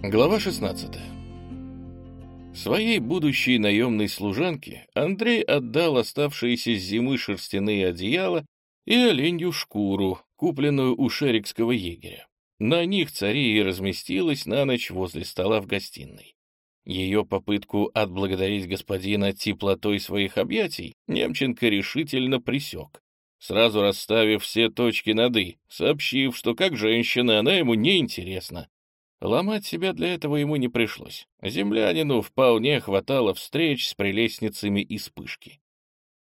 Глава 16 Своей будущей наемной служанке Андрей отдал оставшиеся с зимы шерстяные одеяла и оленью шкуру, купленную у шерикского егеря. На них цари и разместилась на ночь возле стола в гостиной. Ее попытку отблагодарить господина теплотой своих объятий Немченко решительно присек, сразу расставив все точки над «и», сообщив, что как женщина она ему не интересна, Ломать себя для этого ему не пришлось. Землянину вполне хватало встреч с прелестницами и спышки.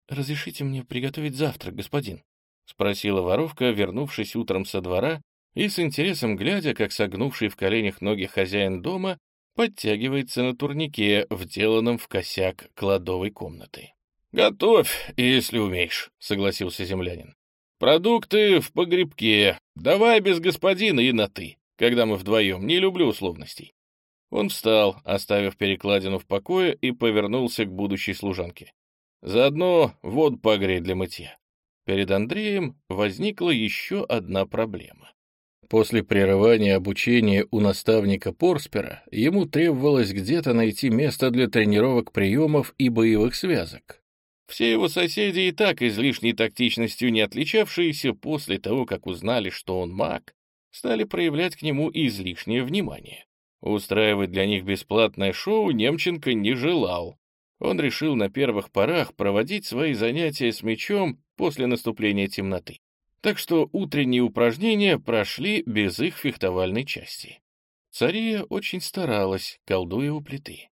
«Разрешите мне приготовить завтрак, господин?» — спросила воровка, вернувшись утром со двора и с интересом глядя, как согнувший в коленях ноги хозяин дома подтягивается на турнике, вделанном в косяк кладовой комнаты. «Готовь, если умеешь», — согласился землянин. «Продукты в погребке. Давай без господина и на «ты» когда мы вдвоем, не люблю условностей. Он встал, оставив перекладину в покое, и повернулся к будущей служанке. Заодно воду погреть для мытья. Перед Андреем возникла еще одна проблема. После прерывания обучения у наставника Порспера ему требовалось где-то найти место для тренировок приемов и боевых связок. Все его соседи и так излишней тактичностью не отличавшиеся после того, как узнали, что он маг, стали проявлять к нему излишнее внимание. Устраивать для них бесплатное шоу Немченко не желал. Он решил на первых порах проводить свои занятия с мечом после наступления темноты. Так что утренние упражнения прошли без их фехтовальной части. Цария очень старалась, колдуя у плиты.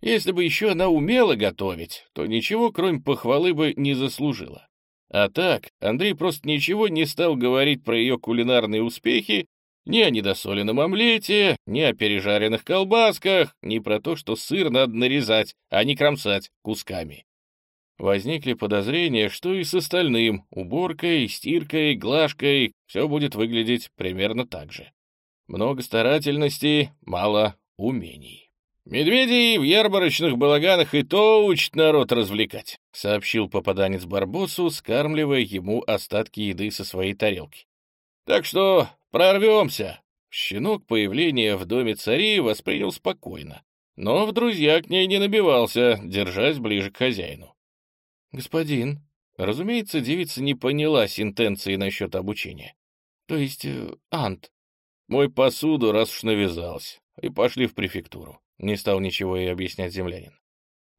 Если бы еще она умела готовить, то ничего, кроме похвалы бы, не заслужила. А так, Андрей просто ничего не стал говорить про ее кулинарные успехи, ни о недосоленном омлете, ни о пережаренных колбасках, ни про то, что сыр надо нарезать, а не кромсать кусками. Возникли подозрения, что и с остальным, уборкой, стиркой, глажкой, все будет выглядеть примерно так же. Много старательности, мало умений. «Медведей в ярмарочных балаганах и то учат народ развлекать», — сообщил попаданец Барбосу, скармливая ему остатки еды со своей тарелки. «Так что прорвемся». Щенок появление в доме цари воспринял спокойно, но в друзья к ней не набивался, держась ближе к хозяину. «Господин», разумеется, девица не поняла интенции насчет обучения. «То есть, э, Ант». «Мой посуду, раз уж навязался, и пошли в префектуру». Не стал ничего и объяснять землянин.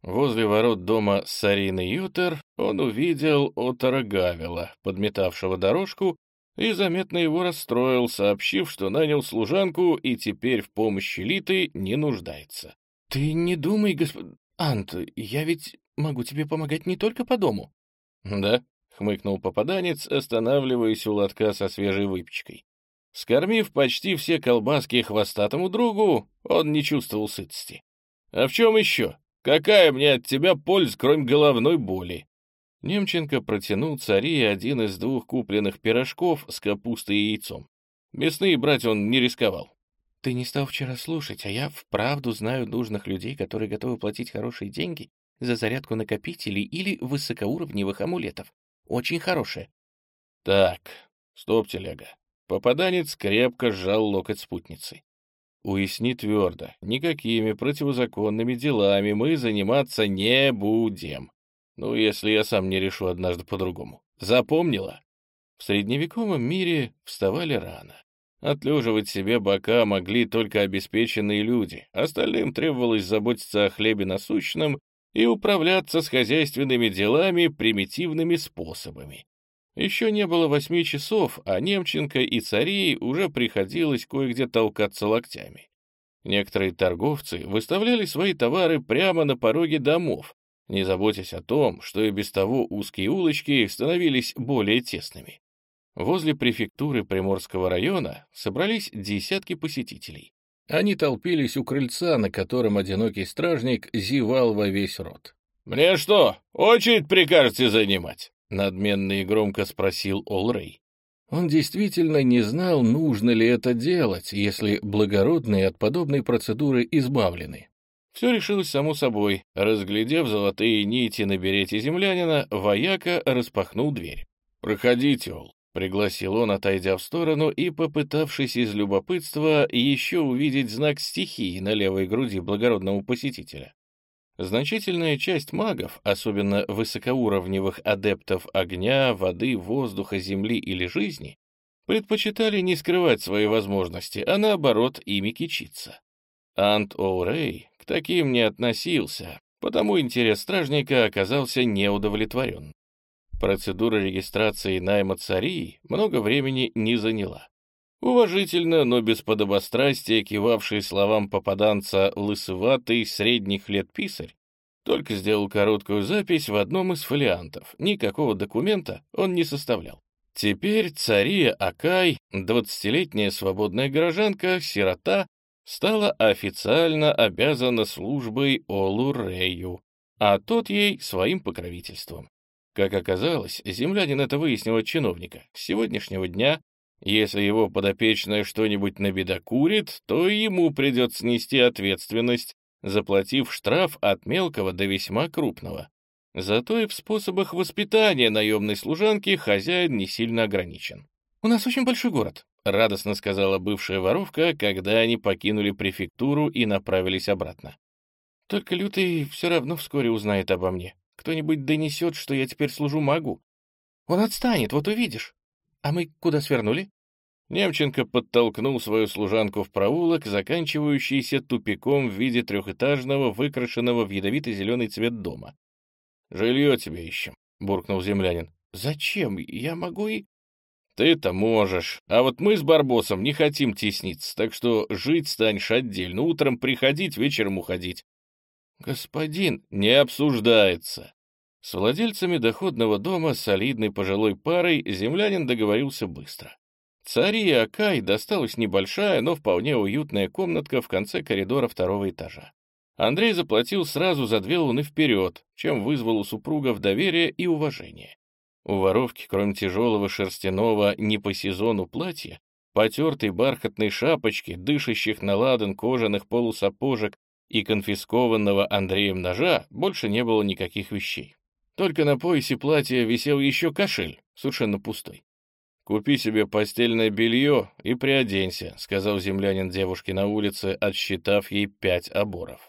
Возле ворот дома Сарины Ютер он увидел Отора Гавела, подметавшего дорожку, и заметно его расстроил, сообщив, что нанял служанку и теперь в помощи Литы не нуждается. — Ты не думай, господ... Ант, я ведь могу тебе помогать не только по дому. — Да, — хмыкнул попаданец, останавливаясь у лотка со свежей выпечкой. Скормив почти все колбаски хвостатому другу, он не чувствовал сытости. «А в чем еще? Какая мне от тебя польза, кроме головной боли?» Немченко протянул цари один из двух купленных пирожков с капустой и яйцом. Мясные брать он не рисковал. «Ты не стал вчера слушать, а я вправду знаю нужных людей, которые готовы платить хорошие деньги за зарядку накопителей или высокоуровневых амулетов. Очень хорошие». «Так, стоп, телега. Попаданец крепко сжал локоть спутницы. «Уясни твердо, никакими противозаконными делами мы заниматься не будем. Ну, если я сам не решу однажды по-другому. Запомнила?» В средневековом мире вставали рано. Отлеживать себе бока могли только обеспеченные люди, остальным требовалось заботиться о хлебе насущном и управляться с хозяйственными делами примитивными способами. Еще не было восьми часов, а Немченко и цари уже приходилось кое-где толкаться локтями. Некоторые торговцы выставляли свои товары прямо на пороге домов, не заботясь о том, что и без того узкие улочки становились более тесными. Возле префектуры Приморского района собрались десятки посетителей. Они толпились у крыльца, на котором одинокий стражник зевал во весь рот. «Мне что, очередь прикажете занимать?» — надменно и громко спросил Олрей. Он действительно не знал, нужно ли это делать, если благородные от подобной процедуры избавлены. Все решилось само собой. Разглядев золотые нити на берете землянина, вояка распахнул дверь. «Проходите, Ол, — пригласил он, отойдя в сторону и попытавшись из любопытства еще увидеть знак стихии на левой груди благородного посетителя. Значительная часть магов, особенно высокоуровневых адептов огня, воды, воздуха, земли или жизни, предпочитали не скрывать свои возможности, а наоборот ими кичиться. Ант О'Рей к таким не относился, потому интерес стражника оказался неудовлетворен. Процедура регистрации найма царии много времени не заняла. Уважительно, но без подобострастия, кивавший словам попаданца лысыватый средних лет писарь, только сделал короткую запись в одном из фолиантов. Никакого документа он не составлял. Теперь цария Акай, двадцатилетняя свободная горожанка, сирота, стала официально обязана службой Олу Рею, а тот ей своим покровительством. Как оказалось, землянин это выяснил от чиновника. С сегодняшнего дня если его подопечная что-нибудь набедокурит, то ему придется нести ответственность, заплатив штраф от мелкого до весьма крупного. Зато и в способах воспитания наемной служанки хозяин не сильно ограничен. «У нас очень большой город», — радостно сказала бывшая воровка, когда они покинули префектуру и направились обратно. «Только Лютый все равно вскоре узнает обо мне. Кто-нибудь донесет, что я теперь служу магу. Он отстанет, вот увидишь». «А мы куда свернули?» Немченко подтолкнул свою служанку в проулок, заканчивающийся тупиком в виде трехэтажного, выкрашенного в ядовито-зеленый цвет дома. «Жилье тебе ищем», — буркнул землянин. «Зачем? Я могу и...» «Ты-то можешь. А вот мы с Барбосом не хотим тесниться, так что жить станешь отдельно. Утром приходить, вечером уходить». «Господин, не обсуждается. С владельцами доходного дома солидной пожилой парой землянин договорился быстро. Цари Акай досталась небольшая, но вполне уютная комнатка в конце коридора второго этажа. Андрей заплатил сразу за две луны вперед, чем вызвал у супругов доверие и уважение. У воровки, кроме тяжелого шерстяного не по сезону платья, потертой бархатной шапочки, дышащих на ладан кожаных полусапожек и конфискованного Андреем ножа, больше не было никаких вещей. Только на поясе платья висел еще кошель, совершенно пустой. «Купи себе постельное белье и приоденься», — сказал землянин девушке на улице, отсчитав ей пять оборов.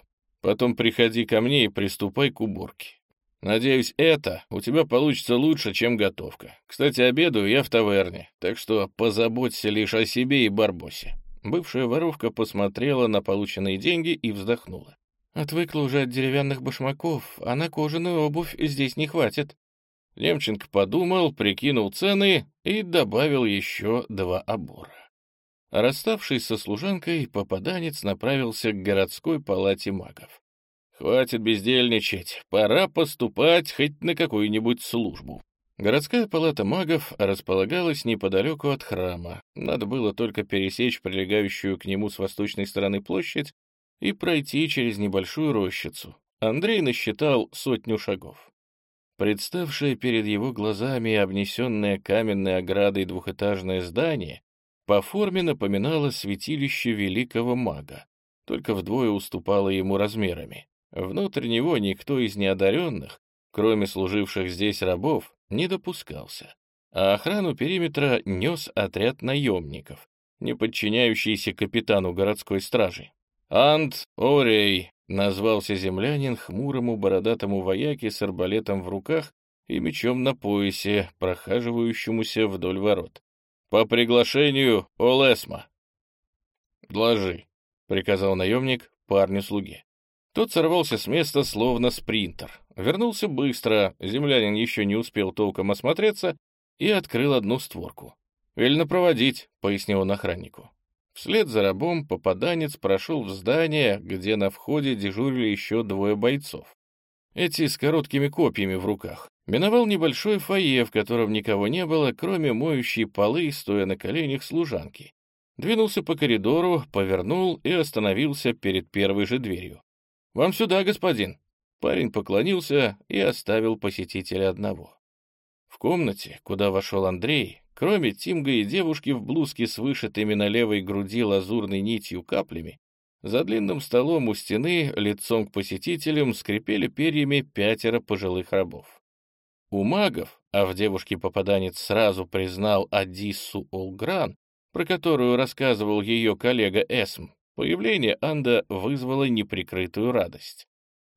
«Потом приходи ко мне и приступай к уборке. Надеюсь, это у тебя получится лучше, чем готовка. Кстати, обедаю я в таверне, так что позаботься лишь о себе и Барбосе». Бывшая воровка посмотрела на полученные деньги и вздохнула. Отвыкла уже от деревянных башмаков, а на кожаную обувь здесь не хватит. Лемченко подумал, прикинул цены и добавил еще два обора. Расставшись со служанкой, попаданец направился к городской палате магов. «Хватит бездельничать, пора поступать хоть на какую-нибудь службу». Городская палата магов располагалась неподалеку от храма. Надо было только пересечь прилегающую к нему с восточной стороны площадь и пройти через небольшую рощицу. Андрей насчитал сотню шагов. Представшее перед его глазами обнесенное каменной оградой двухэтажное здание по форме напоминало святилище великого мага, только вдвое уступало ему размерами. Внутрь него никто из неодаренных, кроме служивших здесь рабов, не допускался, а охрану периметра нес отряд наемников, не подчиняющийся капитану городской стражи. «Ант Орей», — назвался землянин хмурому бородатому вояке с арбалетом в руках и мечом на поясе, прохаживающемуся вдоль ворот. «По приглашению Олесма». «Ложи», — приказал наемник парню-слуге. Тот сорвался с места, словно спринтер. Вернулся быстро, землянин еще не успел толком осмотреться и открыл одну створку. «Велено проводить», — пояснил он охраннику. Вслед за рабом попаданец прошел в здание, где на входе дежурили еще двое бойцов. Эти с короткими копьями в руках. Миновал небольшой фойе, в котором никого не было, кроме моющей полы, стоя на коленях служанки. Двинулся по коридору, повернул и остановился перед первой же дверью. «Вам сюда, господин!» Парень поклонился и оставил посетителя одного. В комнате, куда вошел Андрей, Кроме Тимга и девушки в блузке с вышитыми на левой груди лазурной нитью каплями, за длинным столом у стены, лицом к посетителям, скрипели перьями пятеро пожилых рабов. У магов, а в девушке-попаданец сразу признал Адиссу Олгран, про которую рассказывал ее коллега Эсм, появление Анда вызвало неприкрытую радость.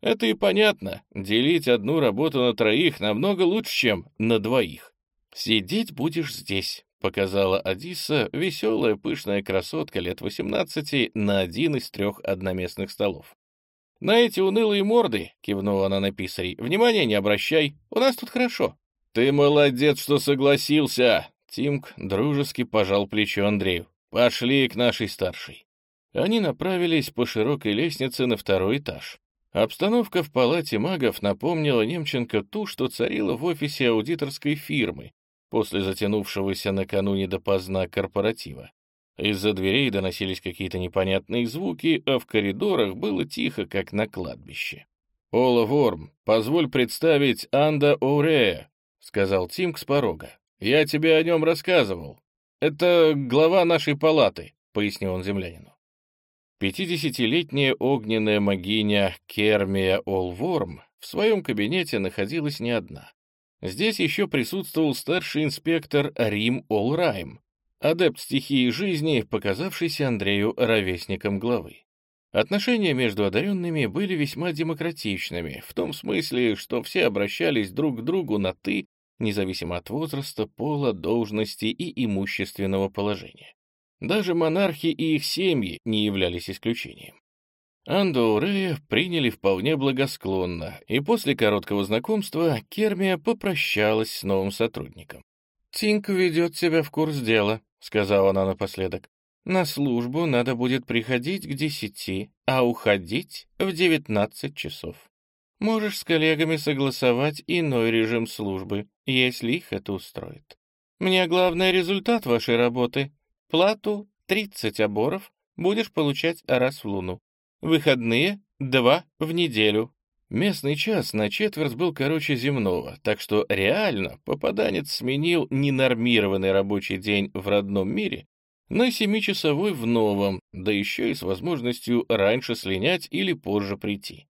Это и понятно, делить одну работу на троих намного лучше, чем на двоих. «Сидеть будешь здесь», — показала Адисса, веселая пышная красотка лет 18 на один из трех одноместных столов. «На эти унылые морды», — кивнула она на писарей, — «внимания не обращай, у нас тут хорошо». «Ты молодец, что согласился!» Тимк дружески пожал плечо Андрею. «Пошли к нашей старшей». Они направились по широкой лестнице на второй этаж. Обстановка в палате магов напомнила Немченко ту, что царила в офисе аудиторской фирмы после затянувшегося накануне допоздна корпоратива. Из-за дверей доносились какие-то непонятные звуки, а в коридорах было тихо, как на кладбище. «Ола Ворм, позволь представить Анда Оурея», — сказал Тимк с порога. «Я тебе о нем рассказывал. Это глава нашей палаты», — пояснил он землянину. Пятидесятилетняя огненная могиня Кермия Олворм в своем кабинете находилась не одна. Здесь еще присутствовал старший инспектор Рим Олрайм, адепт стихии жизни, показавшийся Андрею ровесником главы. Отношения между одаренными были весьма демократичными, в том смысле, что все обращались друг к другу на «ты», независимо от возраста, пола, должности и имущественного положения. Даже монархи и их семьи не являлись исключением. Андо Урея приняли вполне благосклонно, и после короткого знакомства Кермия попрощалась с новым сотрудником. «Тинк ведет себя в курс дела», — сказала она напоследок. «На службу надо будет приходить к десяти, а уходить в девятнадцать часов. Можешь с коллегами согласовать иной режим службы, если их это устроит. Мне главный результат вашей работы. Плату тридцать оборов будешь получать раз в луну. Выходные — два в неделю. Местный час на четверть был короче земного, так что реально попаданец сменил ненормированный рабочий день в родном мире на семичасовой в новом, да еще и с возможностью раньше слинять или позже прийти.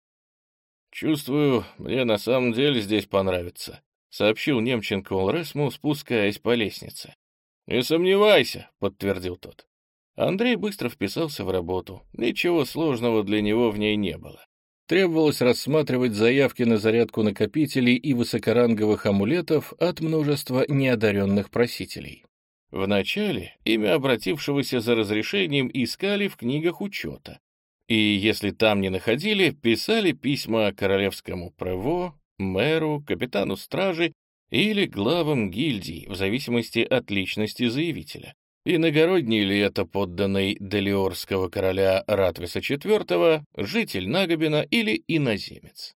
«Чувствую, мне на самом деле здесь понравится», — сообщил Немченко Олресму, спускаясь по лестнице. «Не сомневайся», — подтвердил тот. Андрей быстро вписался в работу. Ничего сложного для него в ней не было требовалось рассматривать заявки на зарядку накопителей и высокоранговых амулетов от множества неодаренных просителей. Вначале имя обратившегося за разрешением искали в книгах учета, и если там не находили, писали письма королевскому право, мэру, капитану стражи или главам гильдий, в зависимости от личности заявителя. Иногородний ли это подданный Делиорского короля Ратвиса IV, житель Нагобина или иноземец?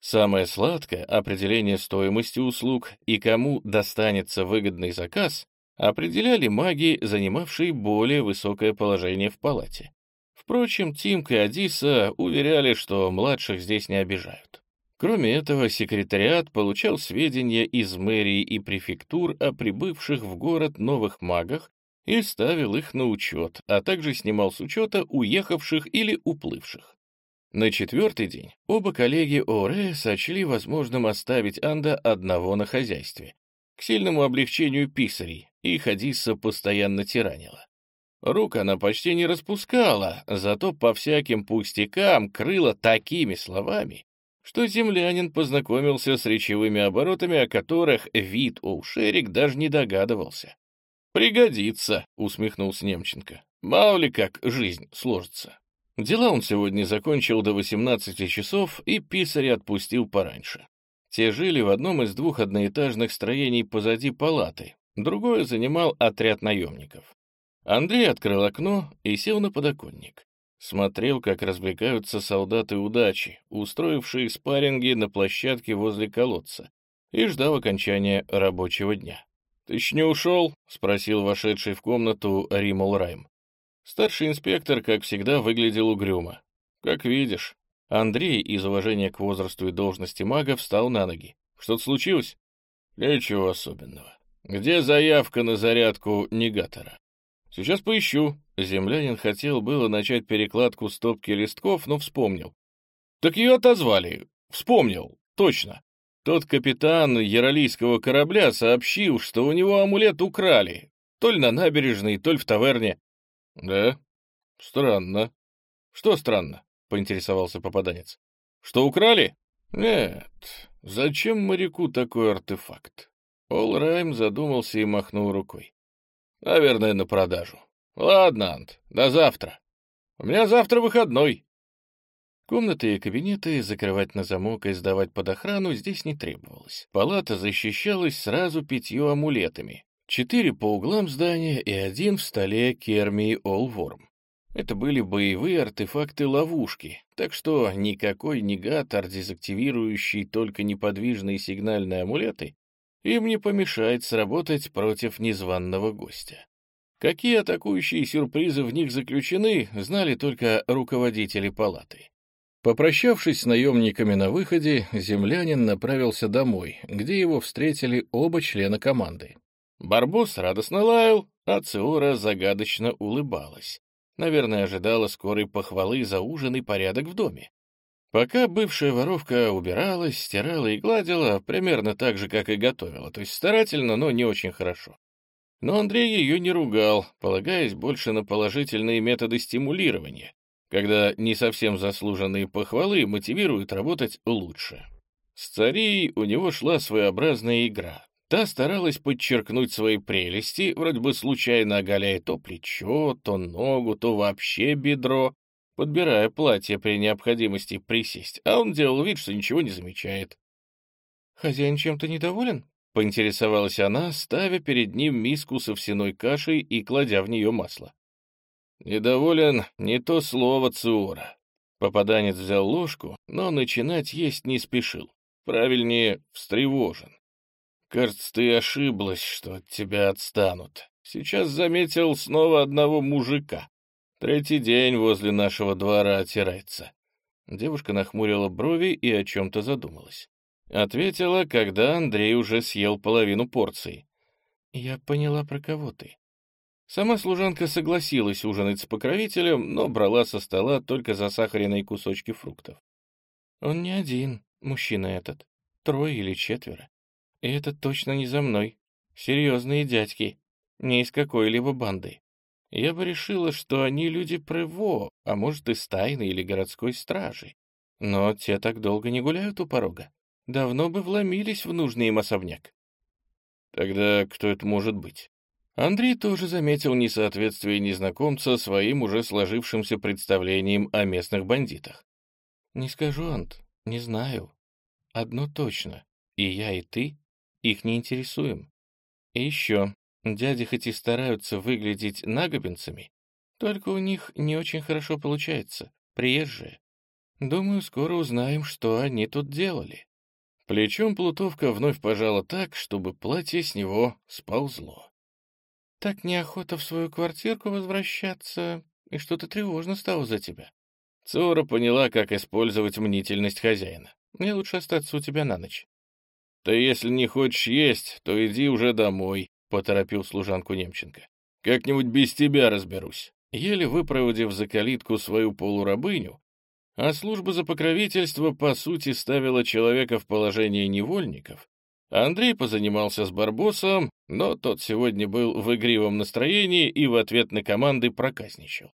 Самое сладкое определение стоимости услуг и кому достанется выгодный заказ определяли маги, занимавшие более высокое положение в палате. Впрочем, Тимк и Адиса уверяли, что младших здесь не обижают. Кроме этого, секретариат получал сведения из мэрии и префектур о прибывших в город новых магах и ставил их на учет, а также снимал с учета уехавших или уплывших. На четвертый день оба коллеги Оре сочли возможным оставить Анда одного на хозяйстве. К сильному облегчению писарей, и Хадисса постоянно тиранила. Рук она почти не распускала, зато по всяким пустякам крыла такими словами, что землянин познакомился с речевыми оборотами, о которых вид Оушерик даже не догадывался. «Пригодится», — усмехнулся Немченко. «Мало ли как жизнь сложится». Дела он сегодня закончил до 18 часов и писаря отпустил пораньше. Те жили в одном из двух одноэтажных строений позади палаты, другое занимал отряд наемников. Андрей открыл окно и сел на подоконник. Смотрел, как развлекаются солдаты удачи, устроившие спарринги на площадке возле колодца, и ждал окончания рабочего дня. «Ты еще не ушел?» — спросил вошедший в комнату Римул Райм. Старший инспектор, как всегда, выглядел угрюмо. «Как видишь». Андрей, из уважения к возрасту и должности мага, встал на ноги. «Что-то случилось?» «Ничего особенного. Где заявка на зарядку негатора?» «Сейчас поищу». Землянин хотел было начать перекладку стопки листков, но вспомнил. «Так ее отозвали. Вспомнил. Точно. Тот капитан яролийского корабля сообщил, что у него амулет украли, то ли на набережной, то ли в таверне. — Да? Странно. — Что странно? — поинтересовался попаданец. — Что украли? — Нет. Зачем моряку такой артефакт? Пол Райм задумался и махнул рукой. — Наверное, на продажу. — Ладно, Ант, до завтра. У меня завтра выходной. Комнаты и кабинеты закрывать на замок и сдавать под охрану здесь не требовалось. Палата защищалась сразу пятью амулетами. Четыре по углам здания и один в столе Кермии Олворм. Это были боевые артефакты-ловушки, так что никакой негатор, дезактивирующий только неподвижные сигнальные амулеты, им не помешает сработать против незваного гостя. Какие атакующие сюрпризы в них заключены, знали только руководители палаты. Попрощавшись с наемниками на выходе, землянин направился домой, где его встретили оба члена команды. Барбос радостно лаял, а Циора загадочно улыбалась. Наверное, ожидала скорой похвалы за ужин и порядок в доме. Пока бывшая воровка убиралась, стирала и гладила, примерно так же, как и готовила, то есть старательно, но не очень хорошо. Но Андрей ее не ругал, полагаясь больше на положительные методы стимулирования, когда не совсем заслуженные похвалы мотивируют работать лучше. С царей у него шла своеобразная игра. Та старалась подчеркнуть свои прелести, вроде бы случайно оголяя то плечо, то ногу, то вообще бедро, подбирая платье при необходимости присесть, а он делал вид, что ничего не замечает. «Хозяин чем-то недоволен?» — поинтересовалась она, ставя перед ним миску с овсяной кашей и кладя в нее масло. Недоволен не то слово Циора. Попаданец взял ложку, но начинать есть не спешил. Правильнее, встревожен. Кажется, ты ошиблась, что от тебя отстанут. Сейчас заметил снова одного мужика. Третий день возле нашего двора отирается. Девушка нахмурила брови и о чем-то задумалась. Ответила, когда Андрей уже съел половину порции. «Я поняла, про кого ты. Сама служанка согласилась ужинать с покровителем, но брала со стола только засахаренные кусочки фруктов. Он не один, мужчина этот, трое или четверо. И это точно не за мной. Серьезные дядьки, не из какой-либо банды. Я бы решила, что они люди Прево, а может и стайны или городской стражи. Но те так долго не гуляют у порога. Давно бы вломились в нужный им особняк. Тогда кто это может быть? Андрей тоже заметил несоответствие незнакомца своим уже сложившимся представлением о местных бандитах. «Не скажу, Ант, не знаю. Одно точно. И я, и ты их не интересуем. И еще, дяди хоть и стараются выглядеть нагобинцами, только у них не очень хорошо получается, приезжие. Думаю, скоро узнаем, что они тут делали». Плечом плутовка вновь пожала так, чтобы платье с него сползло. Так неохота в свою квартирку возвращаться, и что-то тревожно стало за тебя. Цора поняла, как использовать мнительность хозяина. Мне лучше остаться у тебя на ночь. — Ты если не хочешь есть, то иди уже домой, — поторопил служанку Немченко. — Как-нибудь без тебя разберусь. Еле выпроводив за калитку свою полурабыню, а служба за покровительство, по сути, ставила человека в положение невольников, Андрей позанимался с Барбосом, но тот сегодня был в игривом настроении и в ответ на команды проказничал.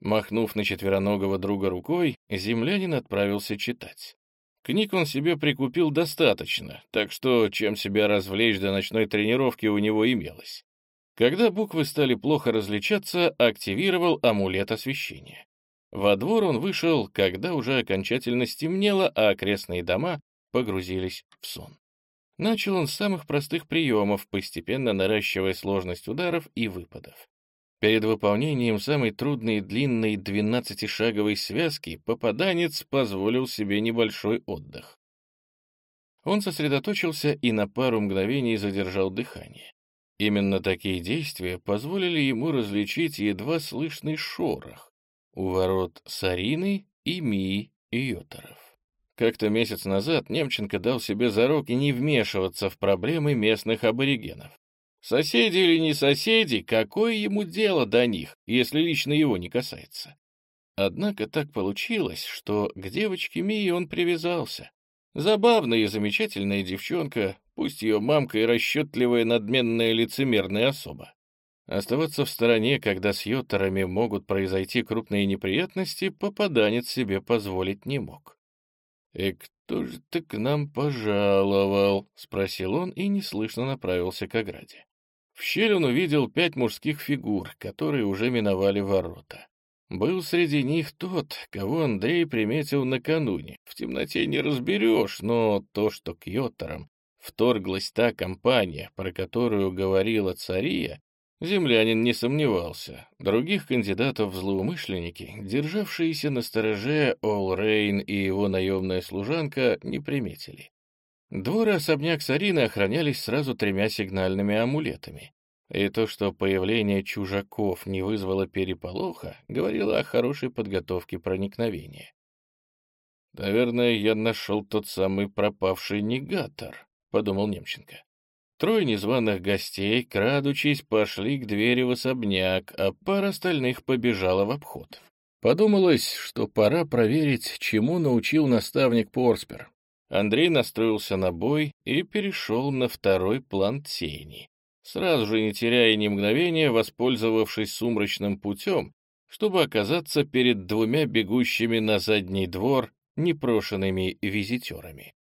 Махнув на четвероногого друга рукой, землянин отправился читать. Книг он себе прикупил достаточно, так что чем себя развлечь до ночной тренировки у него имелось. Когда буквы стали плохо различаться, активировал амулет освещения. Во двор он вышел, когда уже окончательно стемнело, а окрестные дома погрузились в сон. Начал он с самых простых приемов, постепенно наращивая сложность ударов и выпадов. Перед выполнением самой трудной и длинной двенадцатишаговой связки попаданец позволил себе небольшой отдых. Он сосредоточился и на пару мгновений задержал дыхание. Именно такие действия позволили ему различить едва слышный шорох у ворот Сарины и Мии Йоторов. Как-то месяц назад Немченко дал себе зарок и не вмешиваться в проблемы местных аборигенов. Соседи или не соседи, какое ему дело до них, если лично его не касается? Однако так получилось, что к девочке Мии он привязался. Забавная и замечательная девчонка, пусть ее мамка и расчетливая надменная лицемерная особа. Оставаться в стороне, когда с йоттерами могут произойти крупные неприятности, попаданец себе позволить не мог. «И кто же ты к нам пожаловал?» — спросил он и неслышно направился к ограде. В щель он увидел пять мужских фигур, которые уже миновали ворота. Был среди них тот, кого Андрей приметил накануне. В темноте не разберешь, но то, что к йоттерам вторглась та компания, про которую говорила цария, Землянин не сомневался. Других кандидатов в злоумышленники, державшиеся на стороже Олрейн и его наемная служанка, не приметили. Двор и особняк Сарины охранялись сразу тремя сигнальными амулетами. И то, что появление чужаков не вызвало переполоха, говорило о хорошей подготовке проникновения. «Наверное, я нашел тот самый пропавший негатор», — подумал Немченко. Трое незваных гостей, крадучись, пошли к двери в особняк, а пара остальных побежала в обход. Подумалось, что пора проверить, чему научил наставник Порспер. Андрей настроился на бой и перешел на второй план тени. Сразу же, не теряя ни мгновения, воспользовавшись сумрачным путем, чтобы оказаться перед двумя бегущими на задний двор непрошенными визитерами.